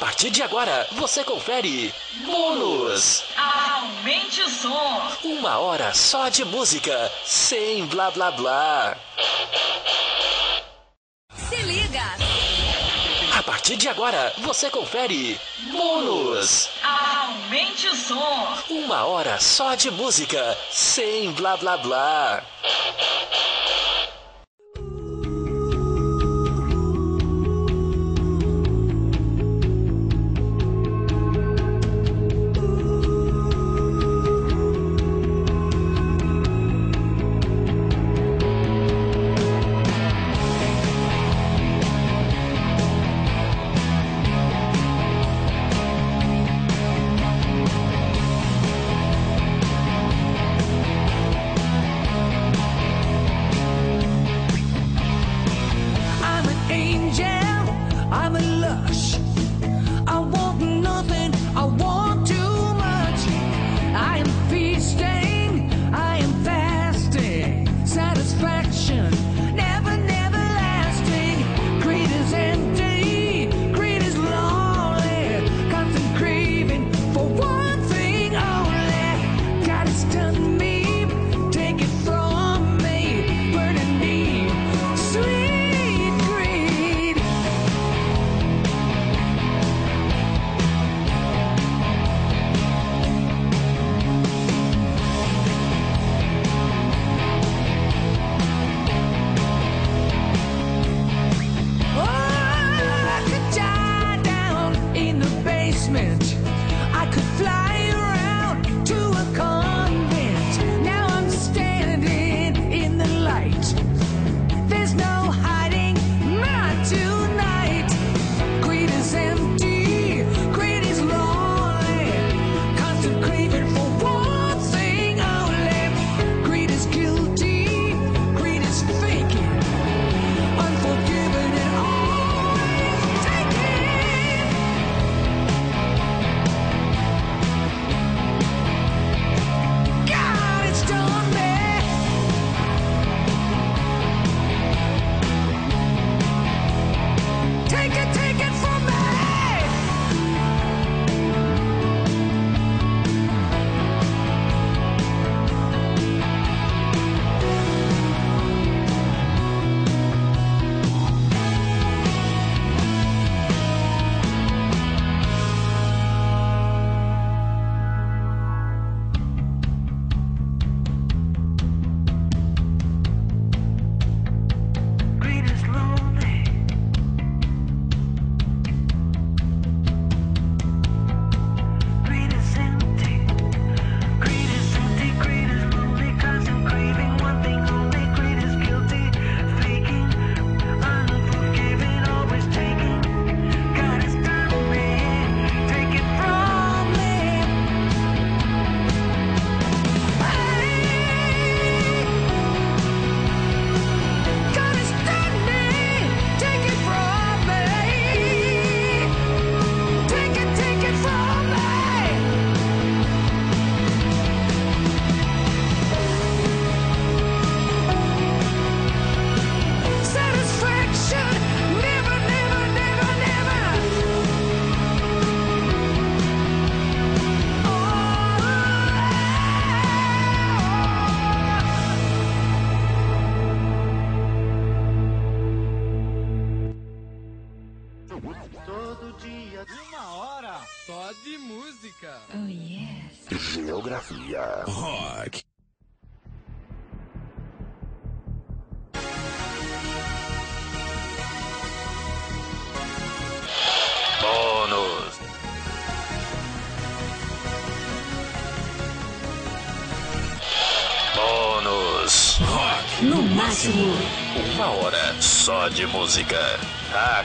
partir de agora, você confere Bônus! Aumente o som! Uma hora só de música, sem blá blá blá. Se liga! A partir de agora, você confere Bônus! Aumente o som! Uma hora só de música, sem blá blá blá. música. Oh, yes. Geografia. Rock. Bônus. Bônus. Rock. No máximo. Uma hora só de música. Tá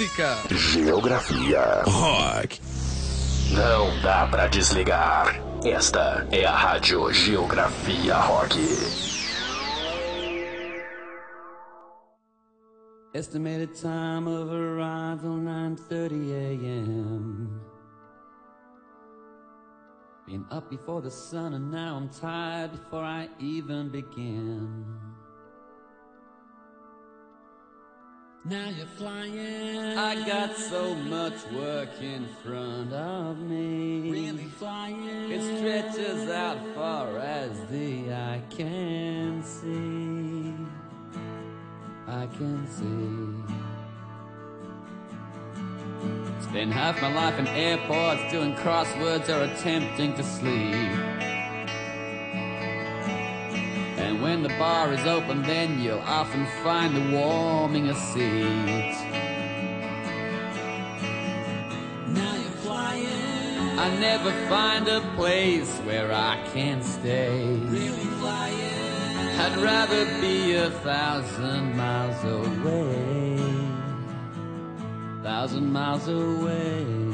música. Geografia. Rock. Não dá pra desligar. Esta é a Rádio Geografia Rock. Estimated time of arrival 9:30 a.m. Been up before the sun and now I'm tired before I even begin. Now you're flying. I got so much work in front of me. Really flying. It stretches out far as the eye can see. I can see. Spend half my life in airports doing crosswords or attempting to sleep. And when the bar is open, then you'll often find the warming a seat. Now you're flying. I never find a place where I can stay. Really flying. I'd rather be a thousand miles away. Thousand miles away.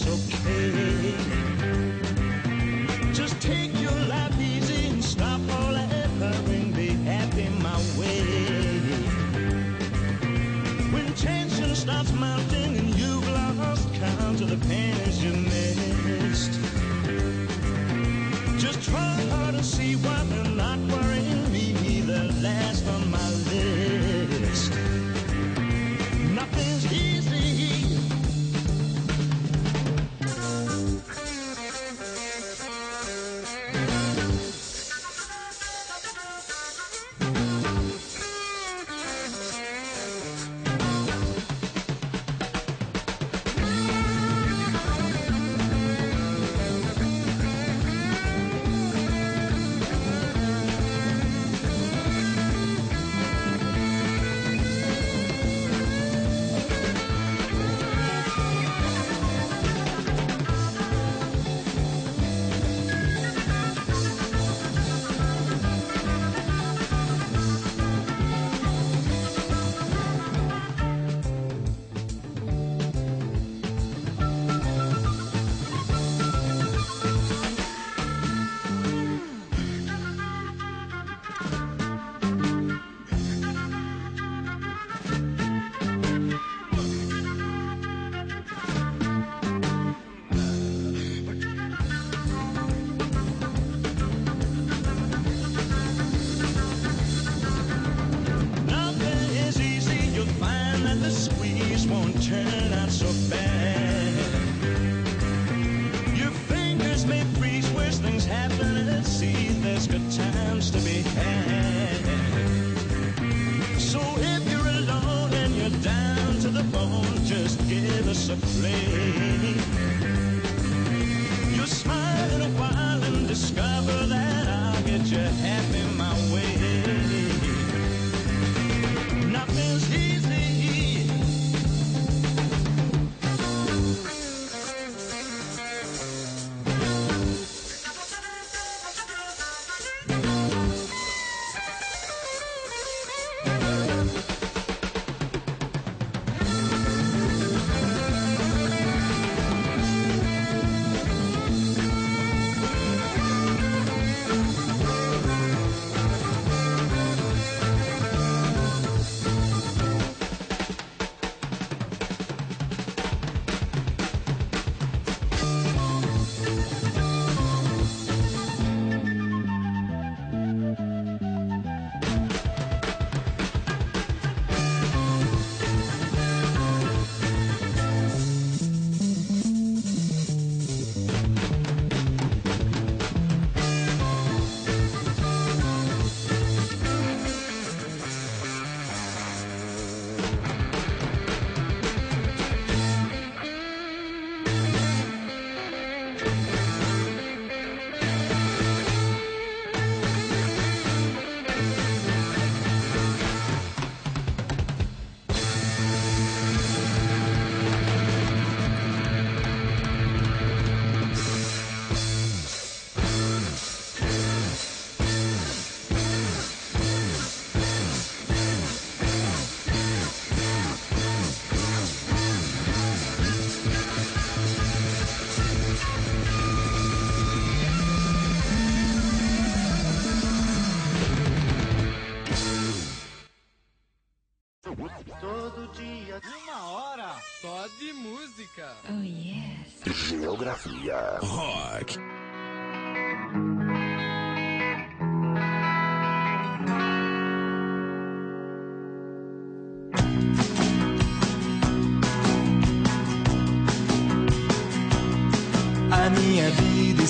so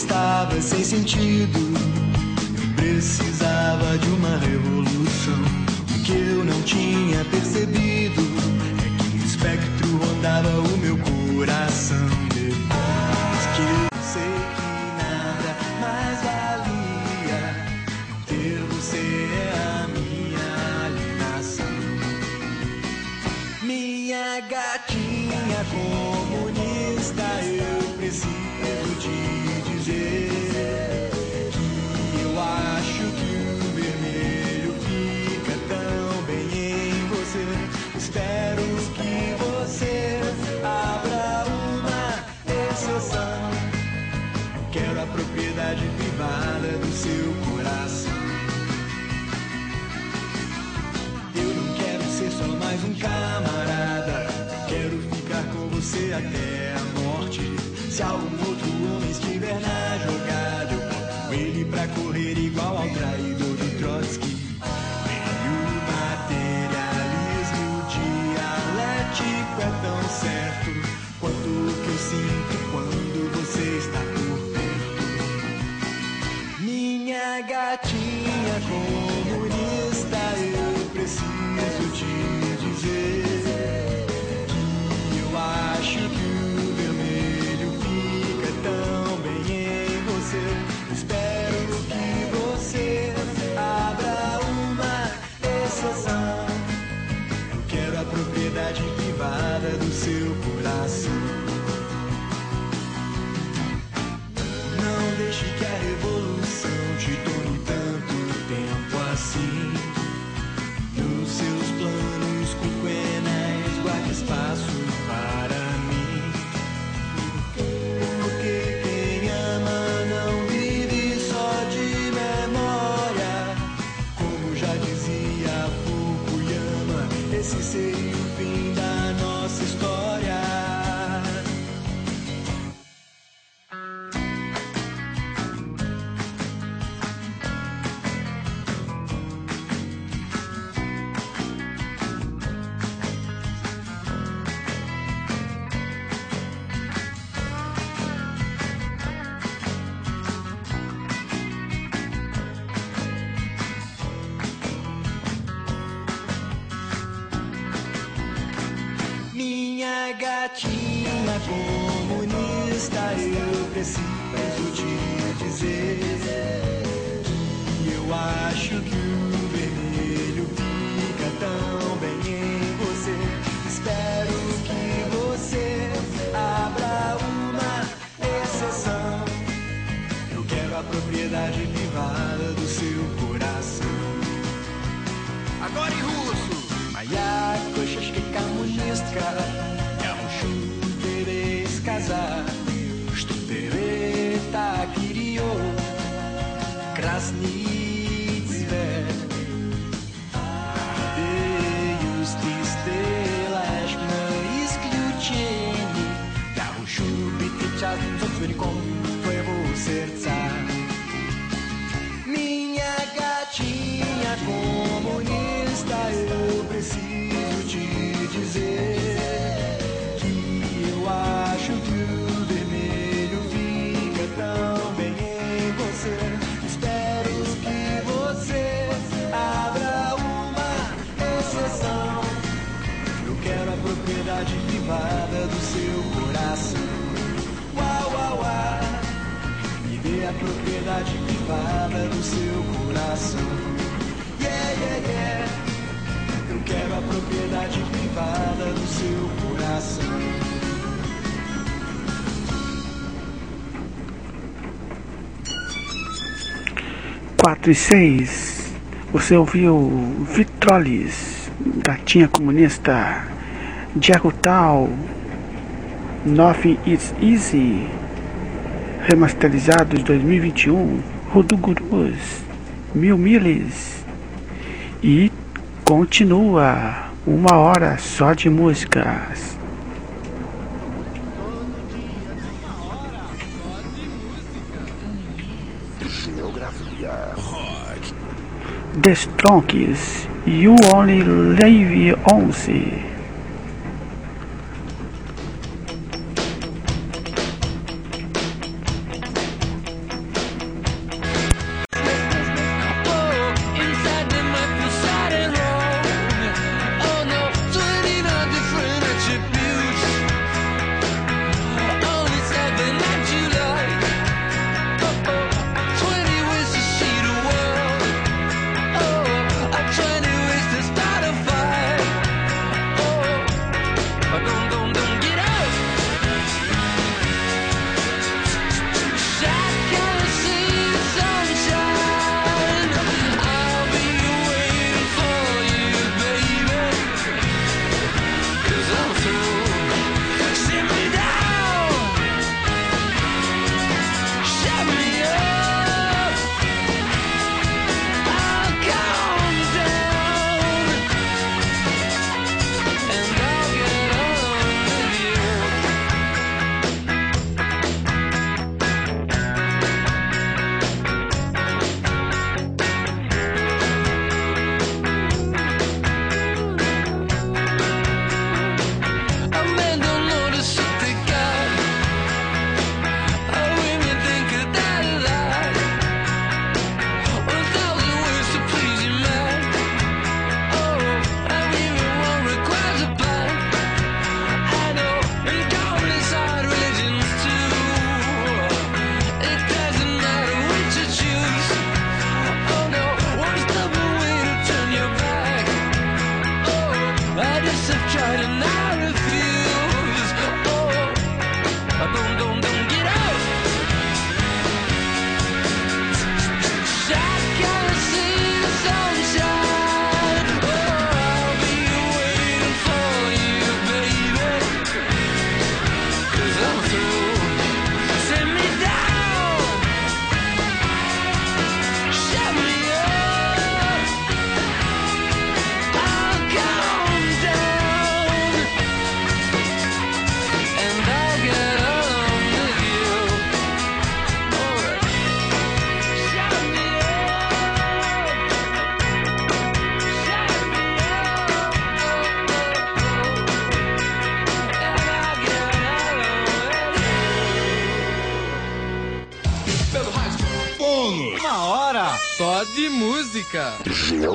estava sem sentido. Eu precisava de uma revolução. O que eu não tinha percebido é que o espectro rondava o meu coração. até a morte. Se algum assim. espada do seu coração. Uau, uau, uau. Me dê a propriedade privada do seu coração. Yeah, yeah, yeah. Eu quero a propriedade privada do seu coração. Quatro e seis. Você ouviu Vitrolis, gatinha comunista. Diago Tal, Nothing is Easy, remasterizados 2021, Rodugurus, Mil Miles. E continua uma hora só de músicas. Geografia. Rock. The Strongest, You Only Live 11.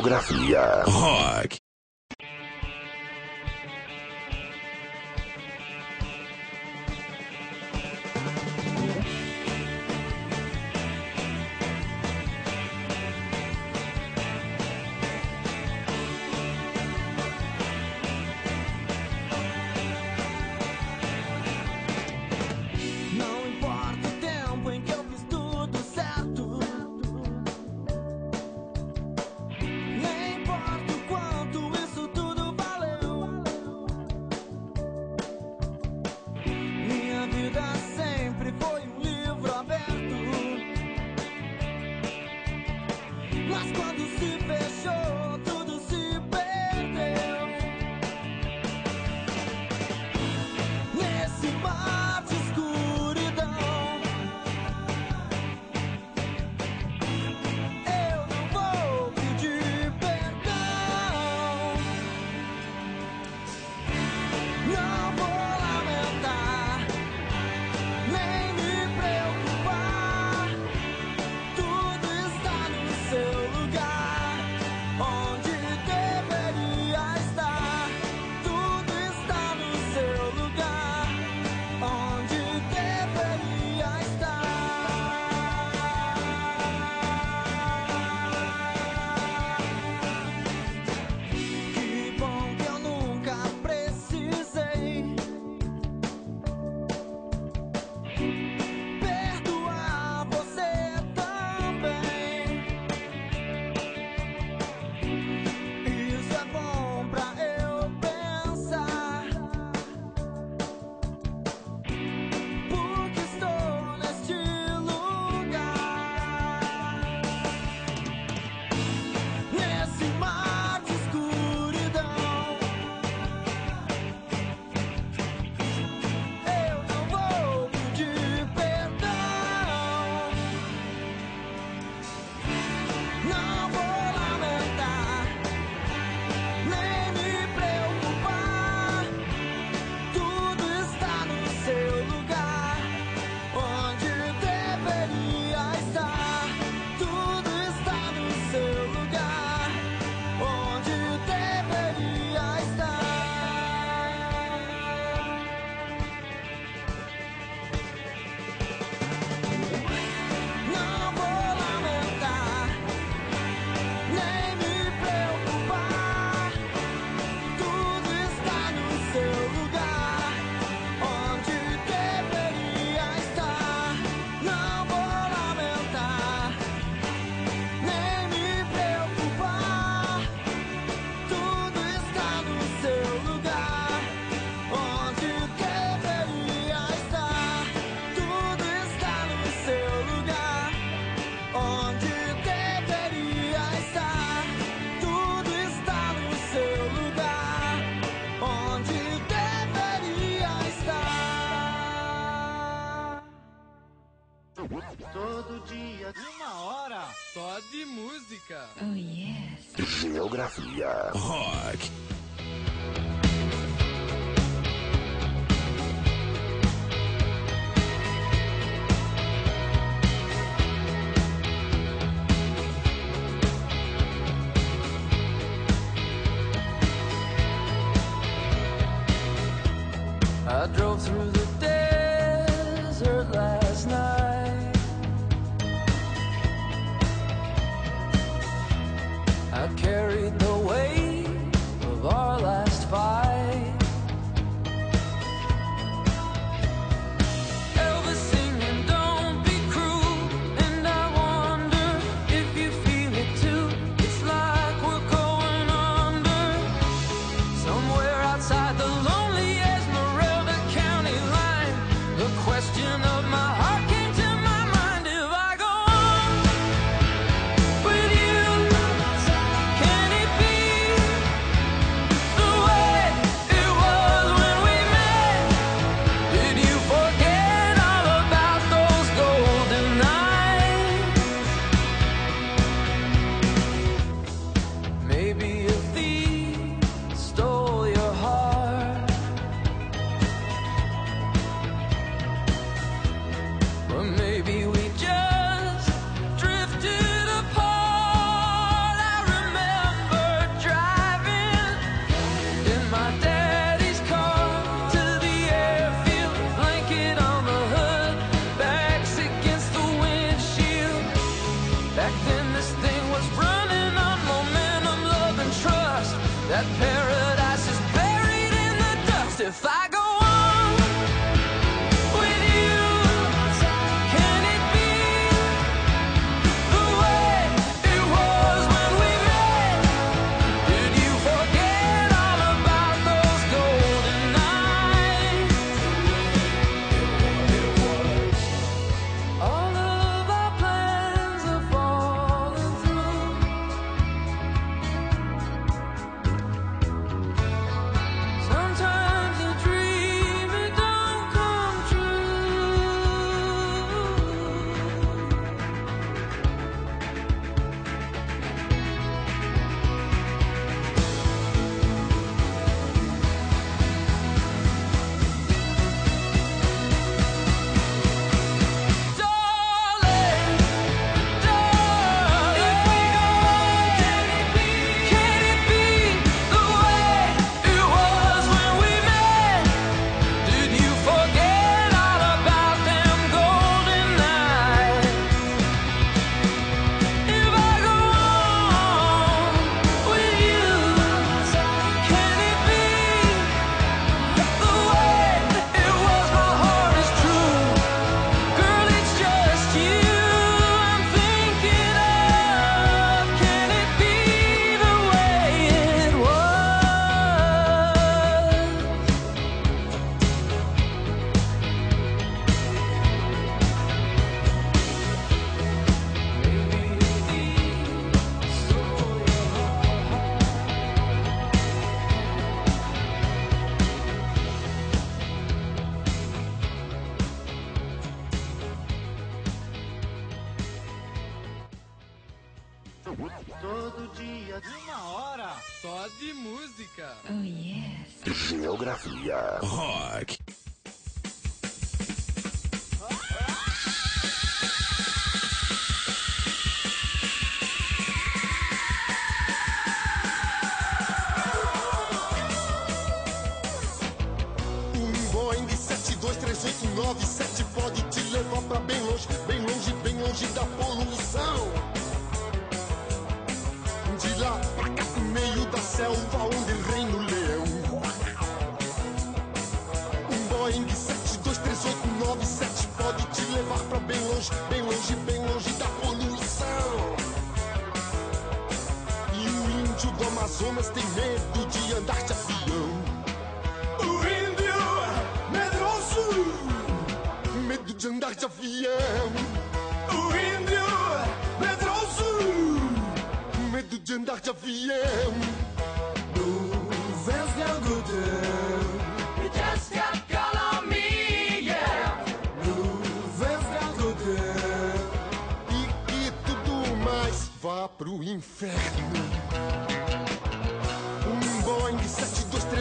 Geografia.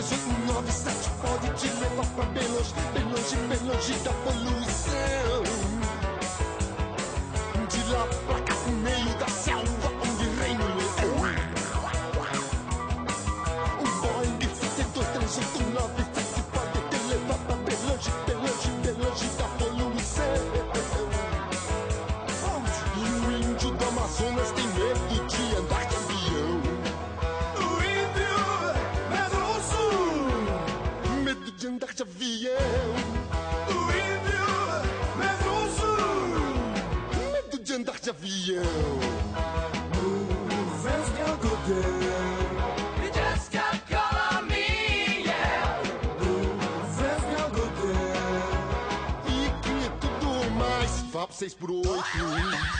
389 pode te levar pra bem longe, bem longe, bem longe da poluição. pro oito.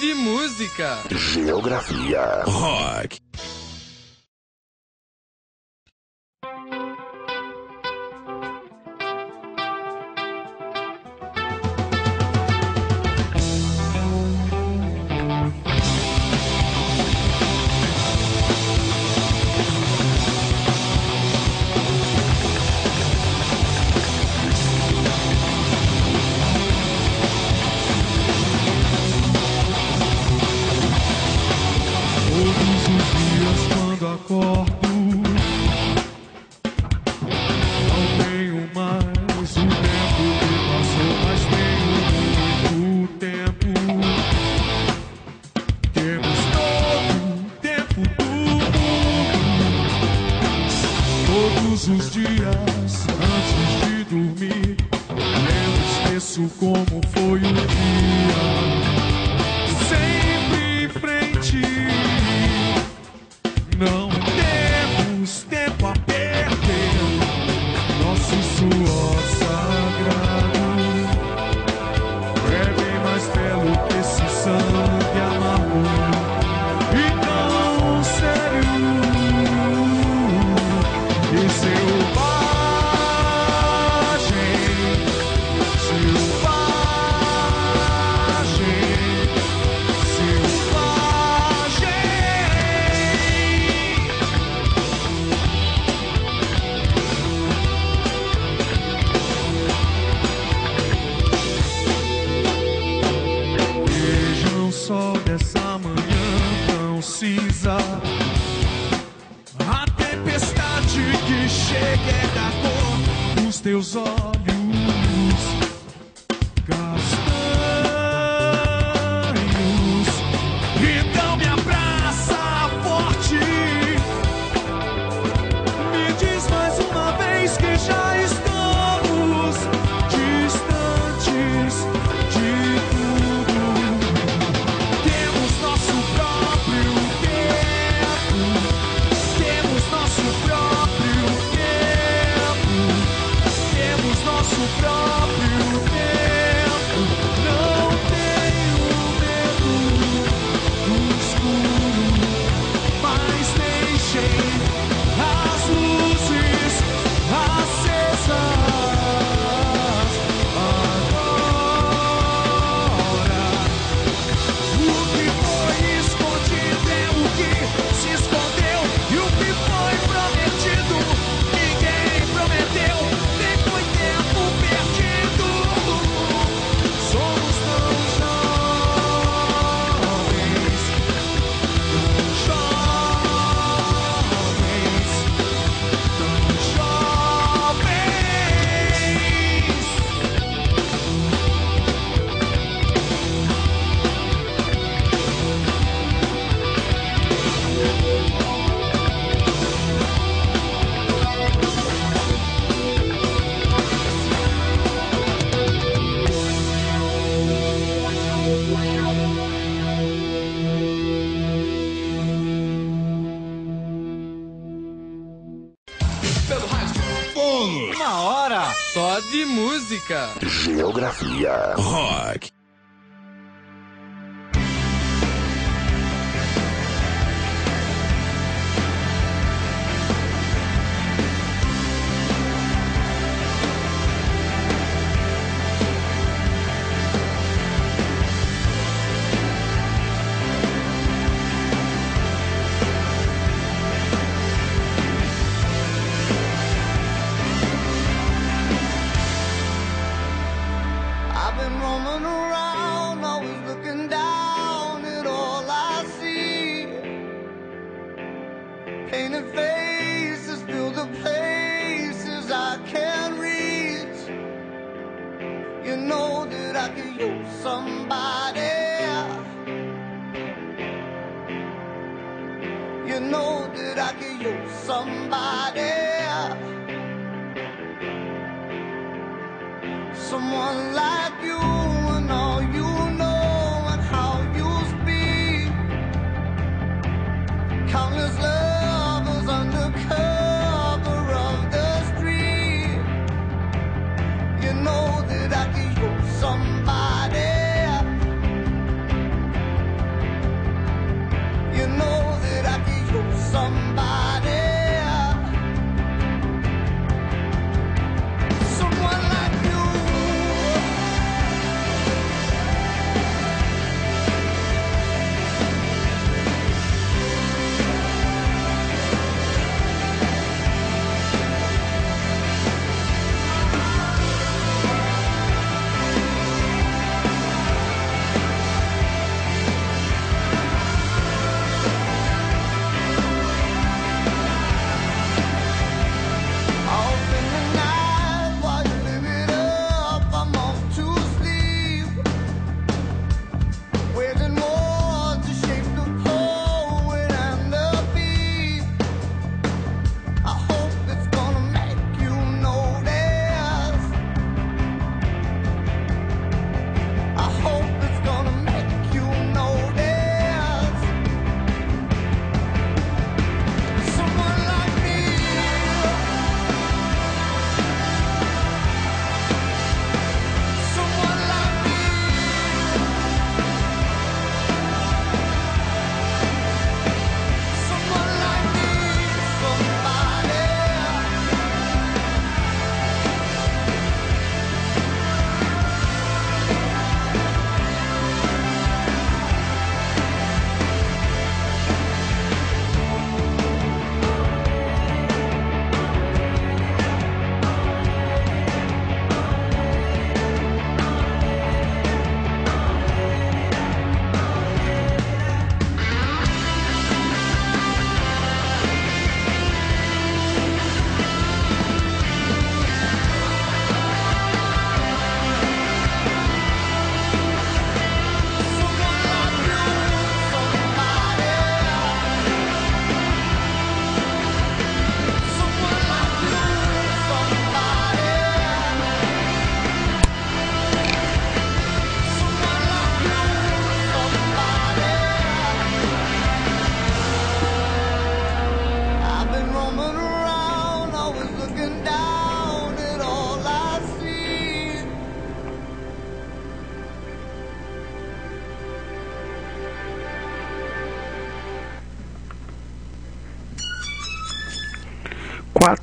ouvir música. Geografia. Rock. Geografia.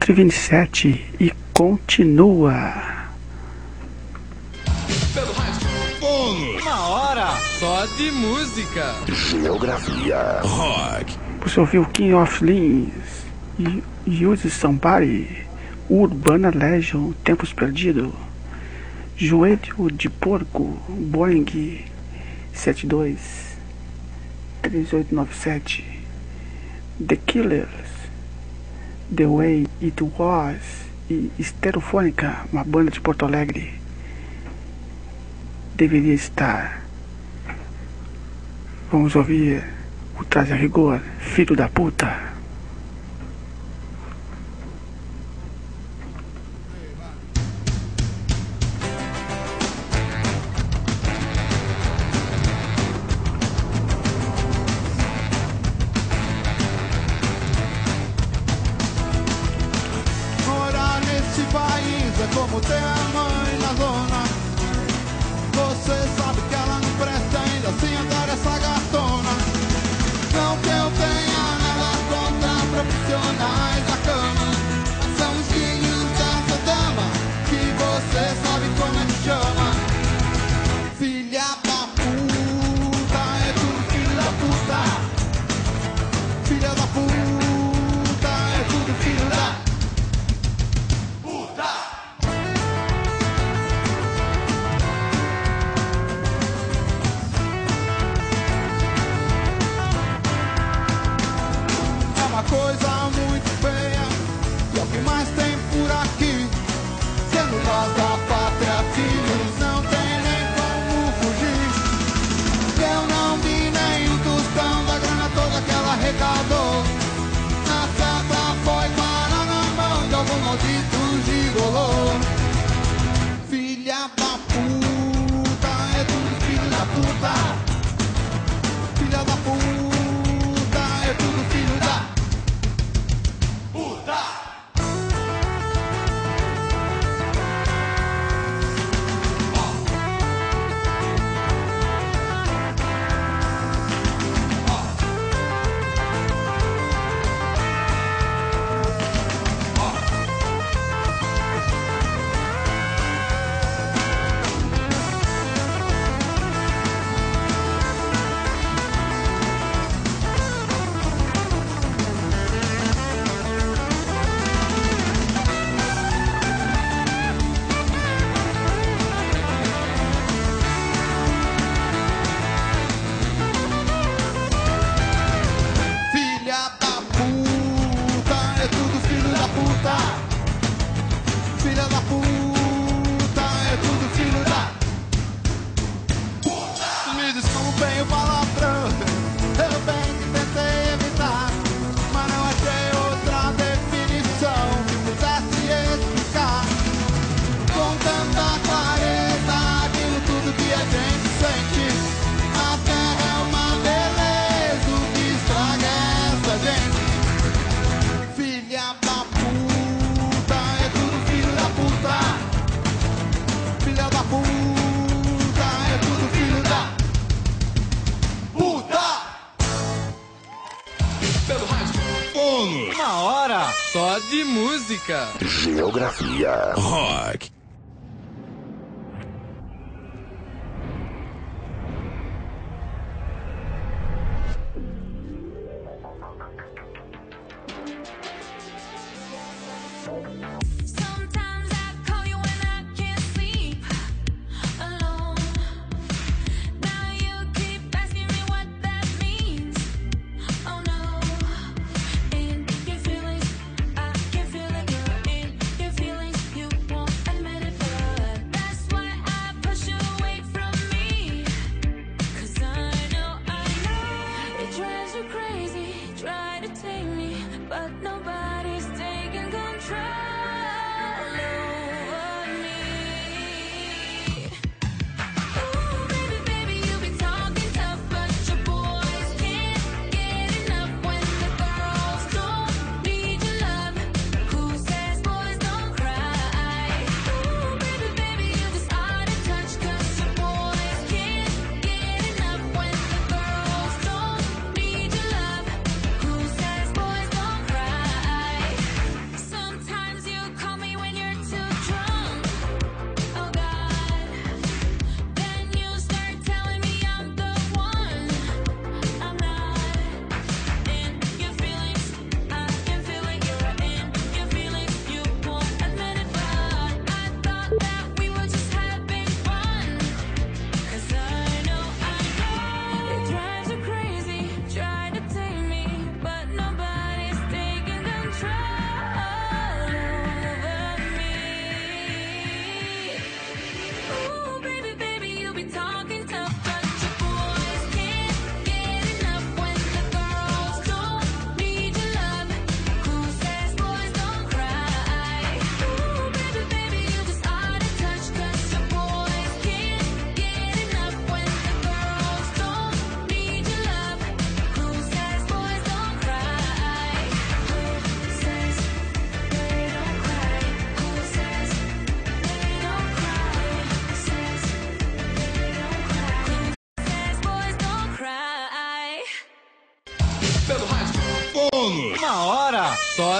427 e continua. Uma hora só de música. Geografia. Rock. Você ouviu King of Leans e Use Somebody, Urbana Legion, Tempos Perdidos, Joelho de Porco, Boeing 72, 3897, The Killers. The Way It Was e Esterofônica, uma banda de Porto Alegre, deveria estar. Vamos ouvir o Traje a Rigor, Filho da Puta. de música, geografia, rock.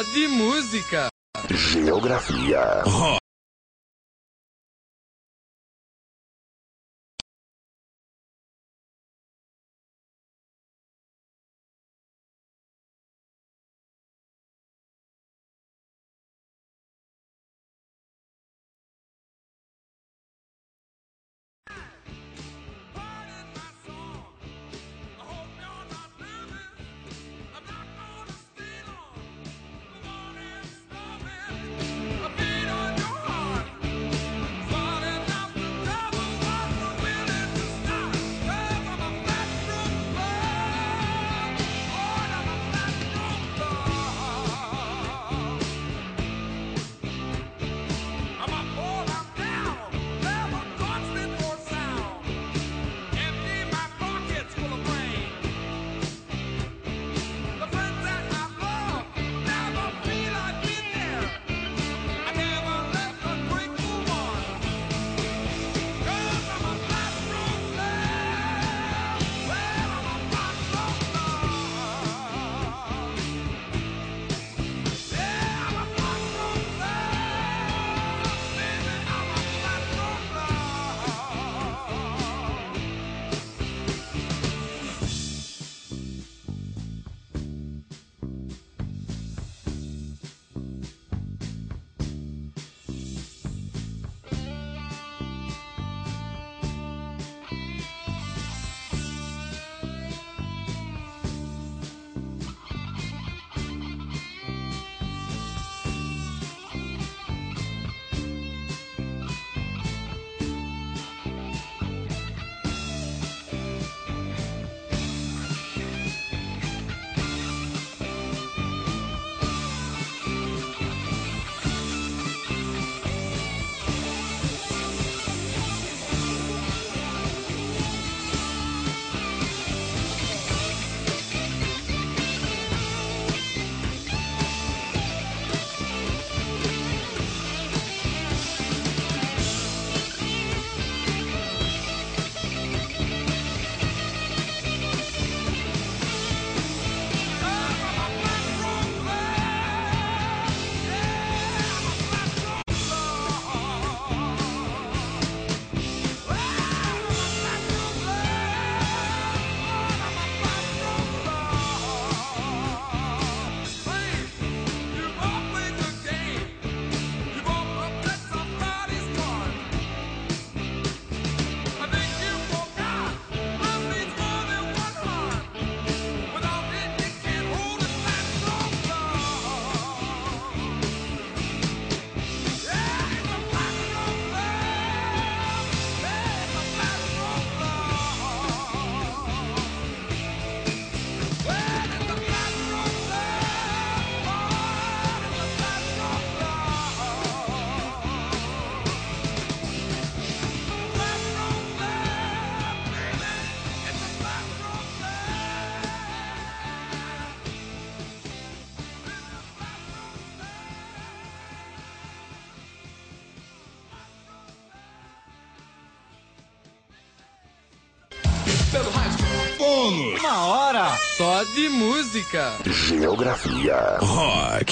De música. Geografia. uma hora só de música. Geografia. Rock.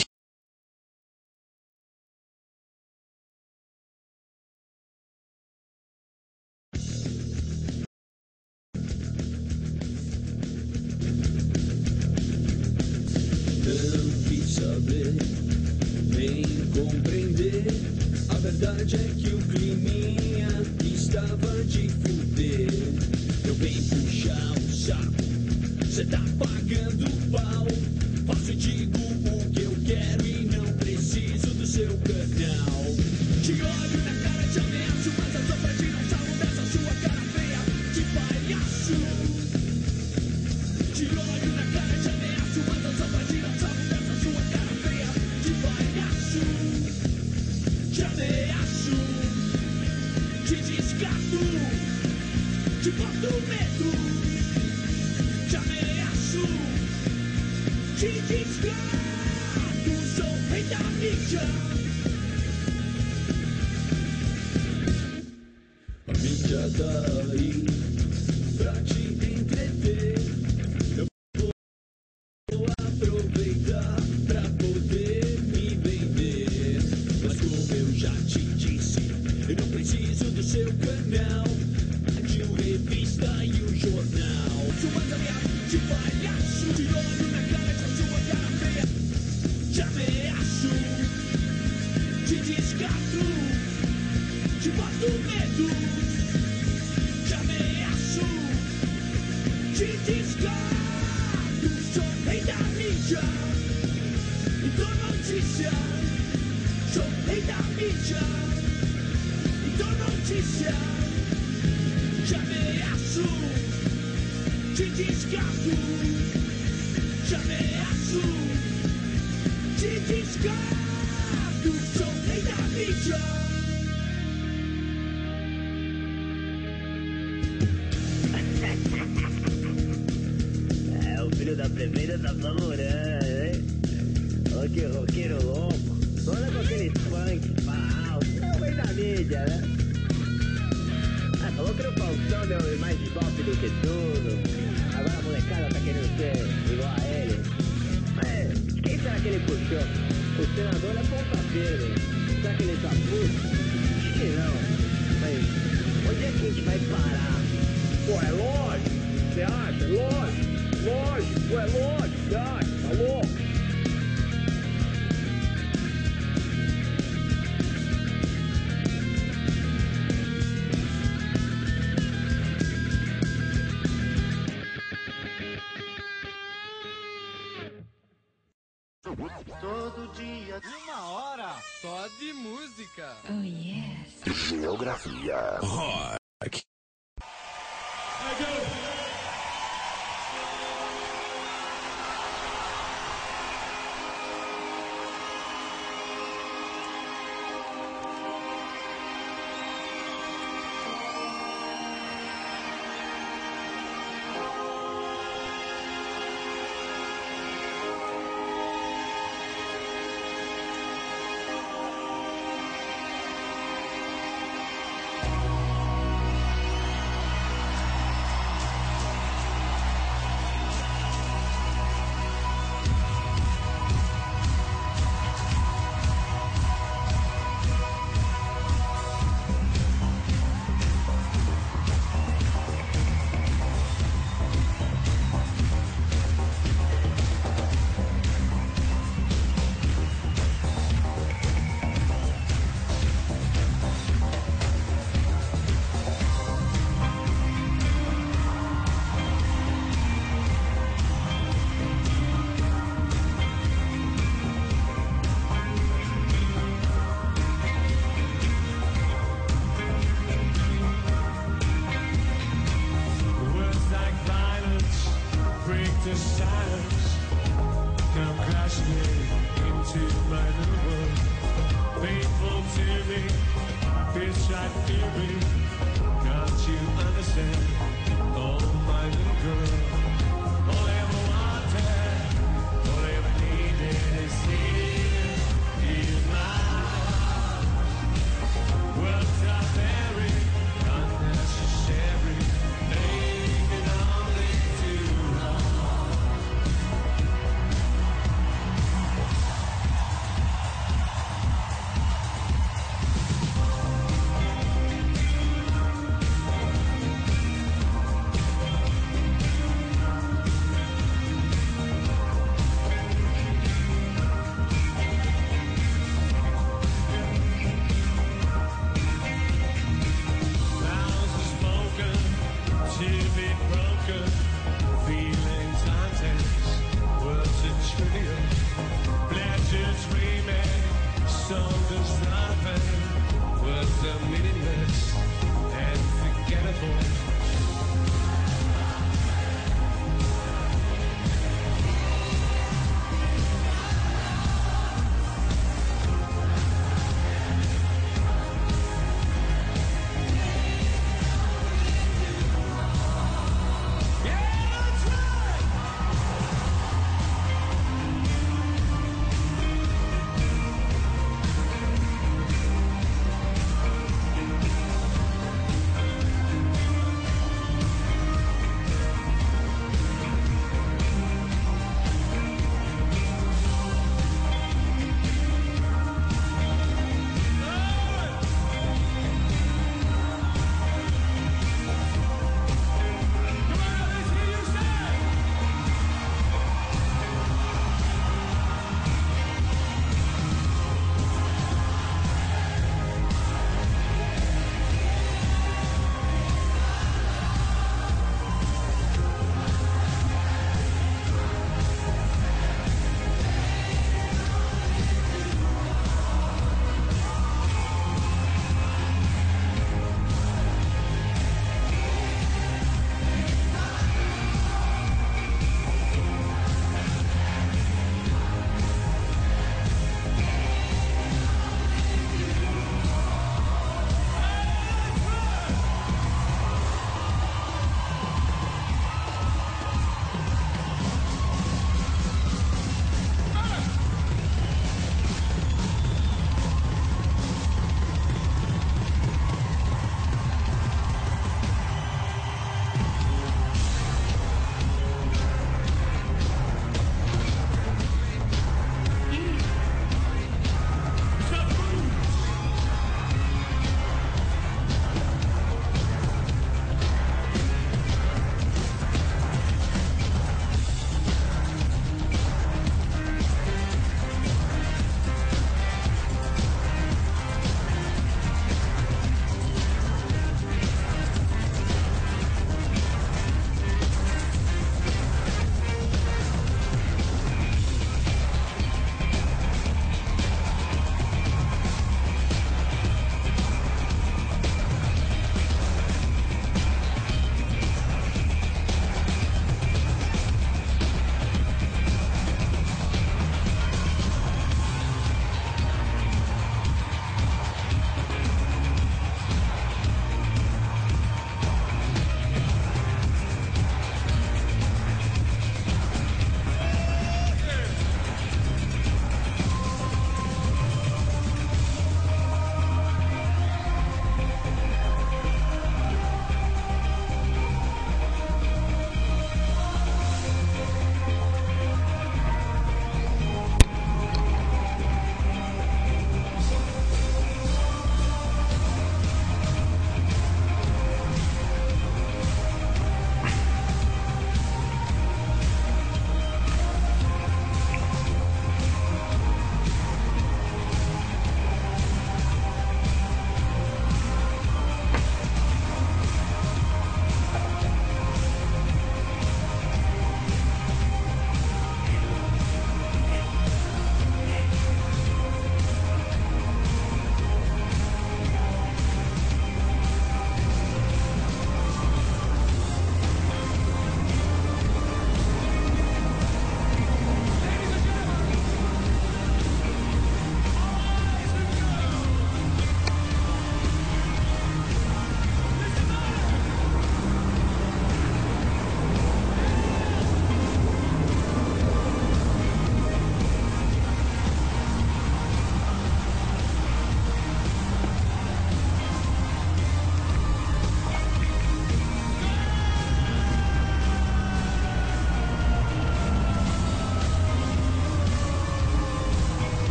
Yeah. dia, uma hora só de música. Oh yes. Geografia. Rock.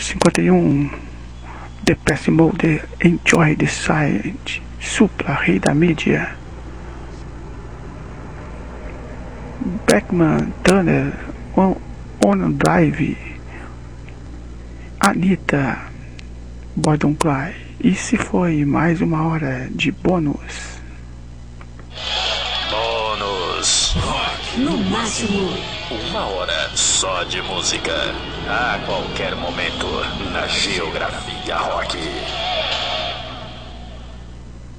451 The Pest Mode Enjoy the Silent Supla Rei da Mídia Beckman Turner On, on Drive Anitta Boy Don't Cry E se foi mais uma hora de bônus Bônus Rock. No máximo. Uma hora só de música. A qualquer momento na Geografia Rock.